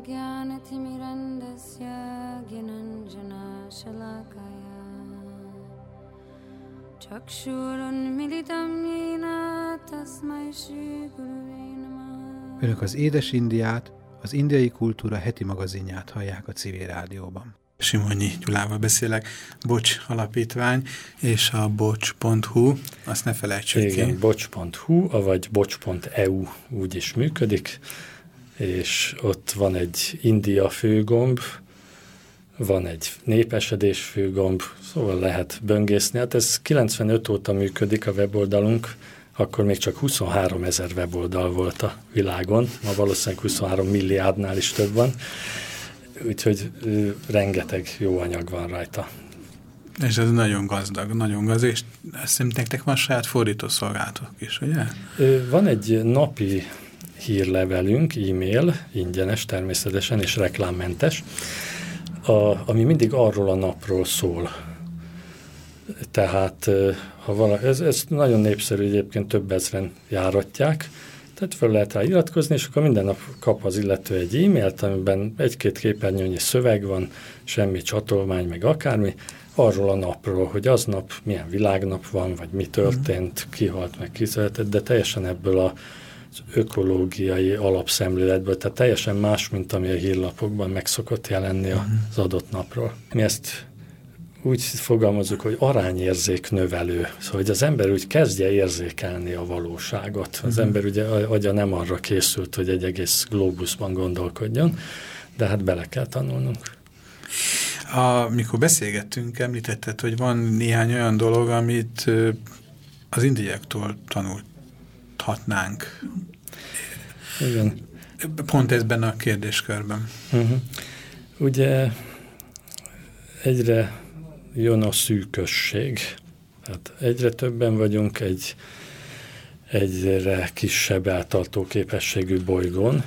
ज्ञानतिमिरन्दस्य ज्ञनञ्जनशलाकया चक्षुरुन्मिलितं येन तस्मै श्रीगुरुवे नमः Önök az Édes Indiát, az indiai kultúra heti magazinját hallják a civil rádióban. Simonyi Gyulával beszélek, Bocs Alapítvány és a bocs.hu, azt ne felejtsük Igen, ki. bocs.hu, vagy bocs.eu úgy is működik, és ott van egy India főgomb, van egy népesedés főgomb, szóval lehet böngészni. Hát ez 95 óta működik a weboldalunk, akkor még csak 23 ezer weboldal volt a világon, ma valószínűleg 23 milliárdnál is több van, úgyhogy rengeteg jó anyag van rajta. És ez nagyon gazdag, nagyon gazdag, és azt hiszem nektek van saját fordítószolgálatok is, ugye? Van egy napi hírlevelünk, e-mail, ingyenes természetesen, és reklámmentes, a, ami mindig arról a napról szól. Tehát ha vala, ez, ez nagyon népszerű, egyébként több ezren járatják, tehát fel lehet rá iratkozni, és akkor minden nap kap az illető egy e-mailt, amiben egy-két képernyőnyi szöveg van, semmi csatolmány, meg akármi, arról a napról, hogy aznap milyen világnap van, vagy mi történt, ki halt, meg kiszületett, de teljesen ebből a ökológiai alapszemléletből, tehát teljesen más, mint ami a hírlapokban meg szokott jelenni az adott napról. Mi ezt úgy fogalmazunk, hogy arányérzék növelő, szóval hogy az ember úgy kezdje érzékelni a valóságot. Az uh-huh. ember ugye agya nem arra készült, hogy egy egész globusban gondolkodjon, de hát bele kell tanulnunk. Amikor beszélgettünk, említetted, hogy van néhány olyan dolog, amit az indiaiaktól tanulhatnánk. Igen. Pont ezben a kérdéskörben. Uh -huh. Ugye egyre jön a szűkösség. Hát egyre többen vagyunk egy egyre kisebb eltartó képességű bolygón,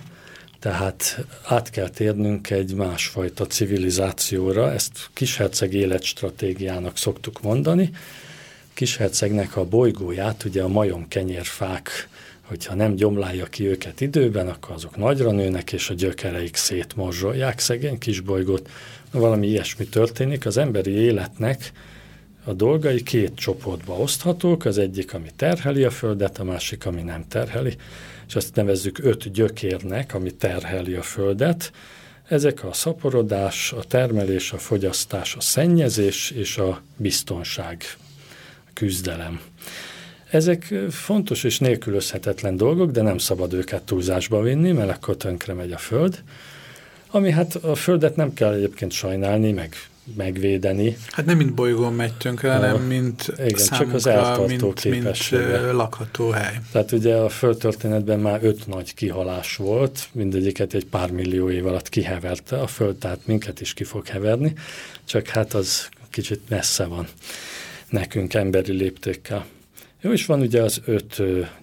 tehát át kell térnünk egy másfajta civilizációra, ezt kisherceg életstratégiának szoktuk mondani. Kishercegnek a bolygóját, ugye a majom kenyérfák, hogyha nem gyomlálja ki őket időben, akkor azok nagyra nőnek, és a gyökereik szétmorzsolják szegény kisbolygót valami ilyesmi történik, az emberi életnek a dolgai két csoportba oszthatók, az egyik, ami terheli a Földet, a másik, ami nem terheli, és azt nevezzük öt gyökérnek, ami terheli a Földet. Ezek a szaporodás, a termelés, a fogyasztás, a szennyezés és a biztonság, küzdelem. Ezek fontos és nélkülözhetetlen dolgok, de nem szabad őket túlzásba vinni, mert akkor tönkre megy a Föld ami hát a Földet nem kell egyébként sajnálni, meg megvédeni. Hát nem mint bolygón megy tönkre, hanem mint igen, csak az eltartó mint, mint lakható hely. Tehát ugye a földtörténetben már öt nagy kihalás volt, mindegyiket egy pár millió év alatt kiheverte a Föld, tehát minket is ki fog heverni, csak hát az kicsit messze van nekünk emberi léptékkel. Jó, és van ugye az öt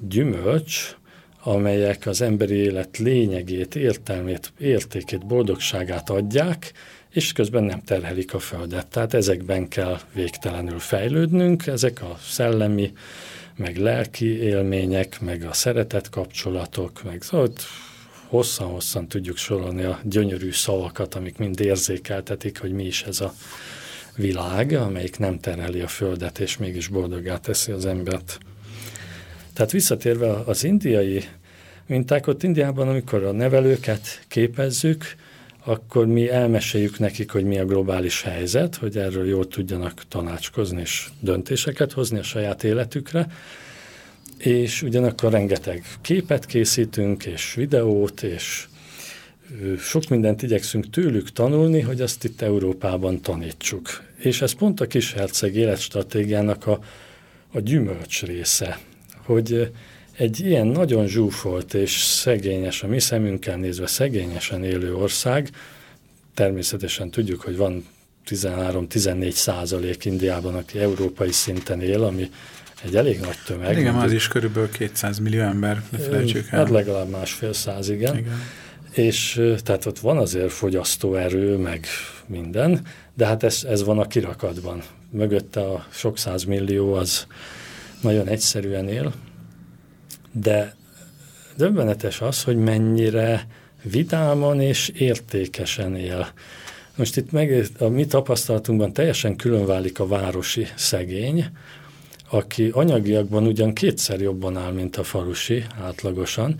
gyümölcs, amelyek az emberi élet lényegét, értelmét, értékét, boldogságát adják, és közben nem terhelik a Földet. Tehát ezekben kell végtelenül fejlődnünk, ezek a szellemi, meg lelki élmények, meg a szeretet kapcsolatok, meg szóval hosszan-hosszan tudjuk sorolni a gyönyörű szavakat, amik mind érzékeltetik, hogy mi is ez a világ, amelyik nem terheli a Földet, és mégis boldogá teszi az embert. Tehát visszatérve az indiai minták, ott Indiában, amikor a nevelőket képezzük, akkor mi elmeséljük nekik, hogy mi a globális helyzet, hogy erről jól tudjanak tanácskozni és döntéseket hozni a saját életükre, és ugyanakkor rengeteg képet készítünk, és videót, és sok mindent igyekszünk tőlük tanulni, hogy azt itt Európában tanítsuk. És ez pont a kisherceg életstratégiának a, a gyümölcs része, hogy egy ilyen nagyon zsúfolt és szegényes, a mi szemünkkel nézve szegényesen élő ország, természetesen tudjuk, hogy van 13-14 százalék Indiában, aki európai szinten él, ami egy elég nagy tömeg. Igen, az is körülbelül 200 millió ember, ne felejtsük el. Hát legalább másfél száz, igen. igen. És tehát ott van azért fogyasztóerő, meg minden, de hát ez, ez van a kirakatban. Mögötte a sok millió az nagyon egyszerűen él, de döbbenetes az, hogy mennyire vidáman és értékesen él. Most itt meg a mi tapasztalatunkban teljesen különválik a városi szegény, aki anyagiakban ugyan kétszer jobban áll, mint a falusi átlagosan,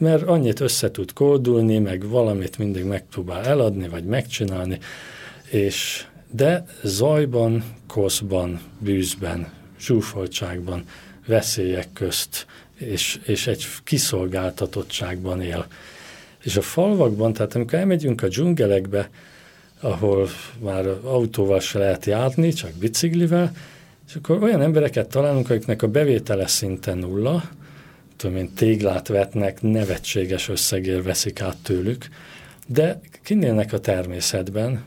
mert annyit össze tud koldulni, meg valamit mindig megpróbál eladni, vagy megcsinálni, És, de zajban, koszban, bűzben, zsúfoltságban, veszélyek közt, és, és egy kiszolgáltatottságban él. És a falvakban, tehát amikor elmegyünk a dzsungelekbe, ahol már autóval se lehet járni, csak biciklivel, és akkor olyan embereket találunk, akiknek a bevétele szinte nulla, tudom én, téglát vetnek, nevetséges összegér veszik át tőlük, de kinélnek a természetben,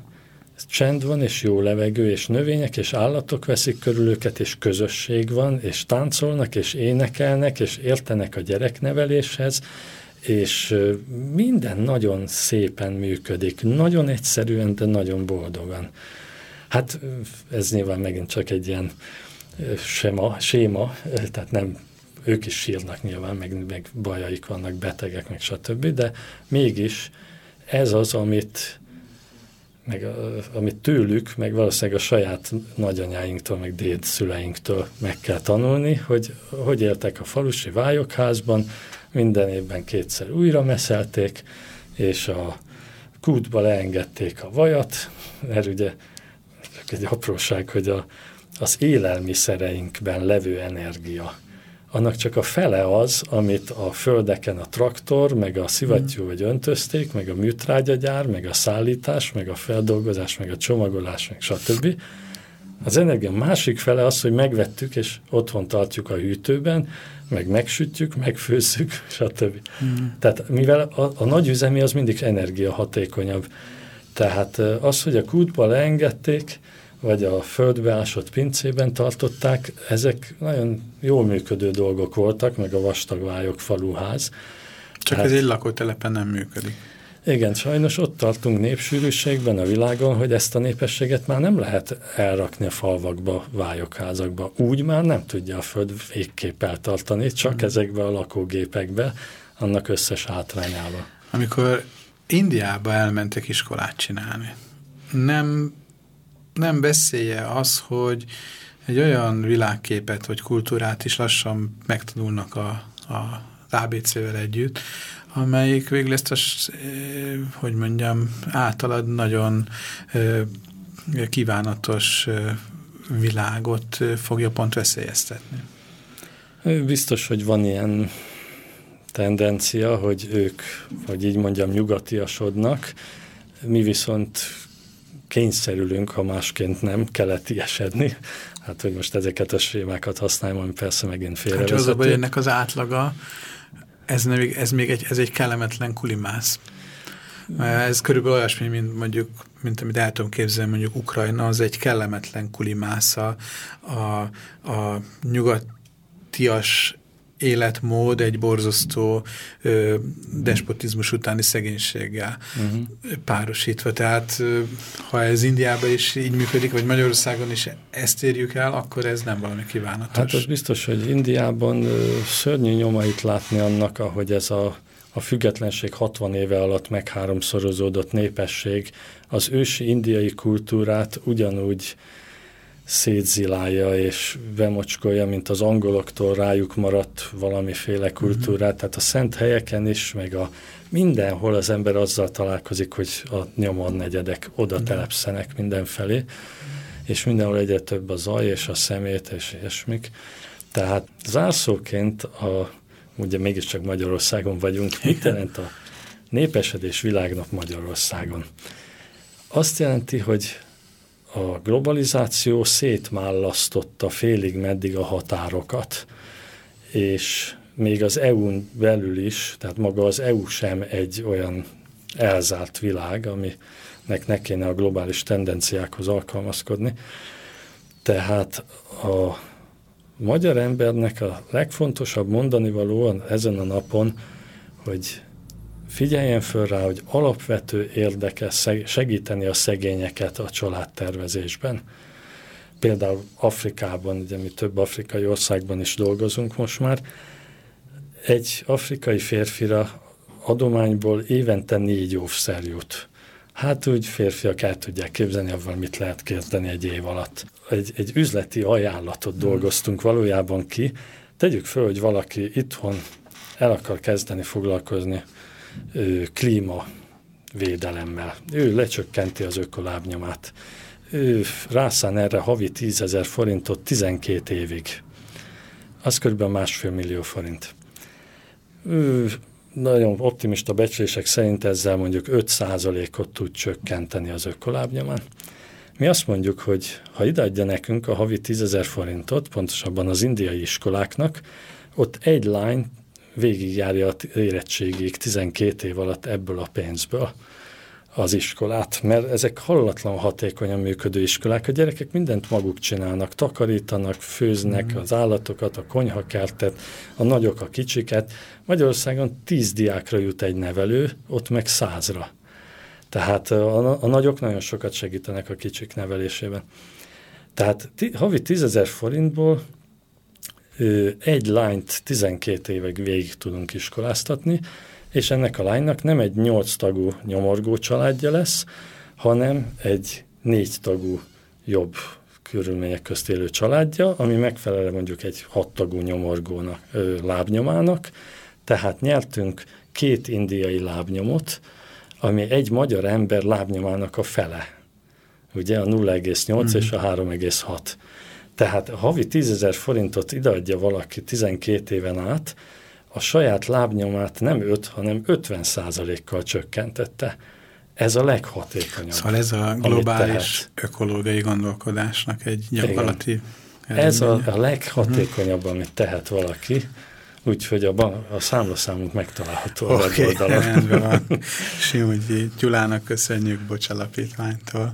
csend van, és jó levegő, és növények, és állatok veszik körül őket, és közösség van, és táncolnak, és énekelnek, és értenek a gyerekneveléshez, és minden nagyon szépen működik, nagyon egyszerűen, de nagyon boldogan. Hát ez nyilván megint csak egy ilyen sema, séma, tehát nem ők is sírnak nyilván, meg, meg bajaik vannak, betegek, meg stb., de mégis ez az, amit, meg, amit tőlük, meg valószínűleg a saját nagyanyáinktól, meg déd szüleinktől meg kell tanulni, hogy hogy éltek a falusi vályokházban, minden évben kétszer újra meszelték, és a kútba leengedték a vajat, mert ugye csak egy apróság, hogy a, az élelmiszereinkben levő energia, annak csak a fele az, amit a földeken a traktor, meg a szivattyú vagy öntözték, meg a műtrágyagyár, meg a szállítás, meg a feldolgozás, meg a csomagolás, meg stb. Az energia másik fele az, hogy megvettük, és otthon tartjuk a hűtőben, meg megsütjük, megfőzzük, stb. Mm. Tehát mivel a, a nagy üzemi az mindig energiahatékonyabb. Tehát az, hogy a kútba leengedték, vagy a földbeásott pincében tartották, ezek nagyon jól működő dolgok voltak, meg a vastagvályok faluház. Csak hát, ez egy lakótelepen nem működik. Igen, sajnos ott tartunk népsűrűségben a világon, hogy ezt a népességet már nem lehet elrakni a falvakba, vályokházakba. Úgy már nem tudja a föld végképp eltartani, csak mm. ezekbe a lakógépekbe, annak összes hátrányába. Amikor Indiába elmentek iskolát csinálni, nem, nem beszélje az, hogy egy olyan világképet vagy kultúrát is lassan megtanulnak a, a ABC-vel együtt, amelyik végül ezt a, hogy mondjam, általad nagyon kívánatos világot fogja pont veszélyeztetni. Biztos, hogy van ilyen tendencia, hogy ők, vagy így mondjam, nyugatiasodnak, mi viszont kényszerülünk, ha másként nem, esedni. Hát, hogy most ezeket a sémákat használjam, ami persze megint félrevezető. Hát az a baj, ennek az átlaga ez, nem, ez még egy, ez egy kellemetlen kulimász. Ez körülbelül olyasmi, mint mondjuk, mint amit el tudom képzelni, mondjuk Ukrajna, az egy kellemetlen kulimásza a, a nyugatias életmód egy borzasztó ö, despotizmus utáni szegénységgel uh mhm. -huh. párosítva. Tehát ö, ha ez Indiában is így működik, vagy Magyarországon is ezt érjük el, akkor ez nem valami kívánatos. Hát az biztos, hogy Indiában ö, szörnyű nyomait látni annak, ahogy ez a a függetlenség 60 éve alatt megháromszorozódott népesség az ősi indiai kultúrát ugyanúgy szétzilálja és bemocskolja, mint az angoloktól rájuk maradt valamiféle mhm. kultúrát. Tehát a szent helyeken is, meg a mindenhol az ember azzal találkozik, hogy a nyomon negyedek oda mm-hmm. telepszenek mindenfelé, és mindenhol egyre több a zaj és a szemét és ilyesmik. Tehát zárszóként, a, ugye mégiscsak Magyarországon vagyunk, mit jelent a népesedés világnap Magyarországon? Azt jelenti, hogy a globalizáció szétmállasztotta félig meddig a határokat, és még az EU-n belül is, tehát maga az EU sem egy olyan elzárt világ, aminek ne kéne a globális tendenciákhoz alkalmazkodni. Tehát a magyar embernek a legfontosabb mondani valóan ezen a napon, hogy figyeljen föl rá, hogy alapvető érdeke segíteni a szegényeket a családtervezésben. Például Afrikában, ugye mi több afrikai országban is dolgozunk most már, egy afrikai férfira adományból évente négy óvszer jut. Hát úgy férfiak el tudják képzelni, avval mit lehet kérdeni egy év alatt. Egy, egy üzleti ajánlatot dolgoztunk valójában ki. Tegyük föl, hogy valaki itthon el akar kezdeni foglalkozni klíma védelemmel. Ő lecsökkenti az ökolábnyomát. Ő rászán erre havi 10 ezer forintot 12 évig. Az kb. másfél millió forint. Ő nagyon optimista becslések szerint ezzel mondjuk 5%-ot tud csökkenteni az ökolábnyomán. Mi azt mondjuk, hogy ha ideadja nekünk a havi 10 ezer forintot, pontosabban az indiai iskoláknak, ott egy lány végigjárja a érettségig 12 év alatt ebből a pénzből az iskolát, mert ezek hallatlan hatékonyan működő iskolák. A gyerekek mindent maguk csinálnak, takarítanak, főznek mm. az állatokat, a konyhakertet, a nagyok a kicsiket. Magyarországon tíz diákra jut egy nevelő, ott meg százra. Tehát a, a nagyok nagyon sokat segítenek a kicsik nevelésében. Tehát havi 10 forintból egy lányt 12 évig végig tudunk iskoláztatni, és ennek a lánynak nem egy nyolc tagú nyomorgó családja lesz, hanem egy négy tagú jobb körülmények közt élő családja, ami megfelel mondjuk egy hattagú nyomorgónak, ö, lábnyomának, tehát nyertünk két indiai lábnyomot, ami egy magyar ember lábnyomának a fele. Ugye a 0,8 mm. és a 3,6. Tehát a havi 10 ezer forintot ideadja valaki 12 éven át, a saját lábnyomát nem 5, hanem 50 százalékkal csökkentette. Ez a leghatékonyabb. Szóval ez a globális ökológiai gondolkodásnak egy gyakorlati Ez a, a leghatékonyabb, amit tehet valaki, úgyhogy a, a számlaszámunk megtalálható a okay, oldalon. rendben van. Simugyi Gyulának köszönjük Bocsalapítványtól.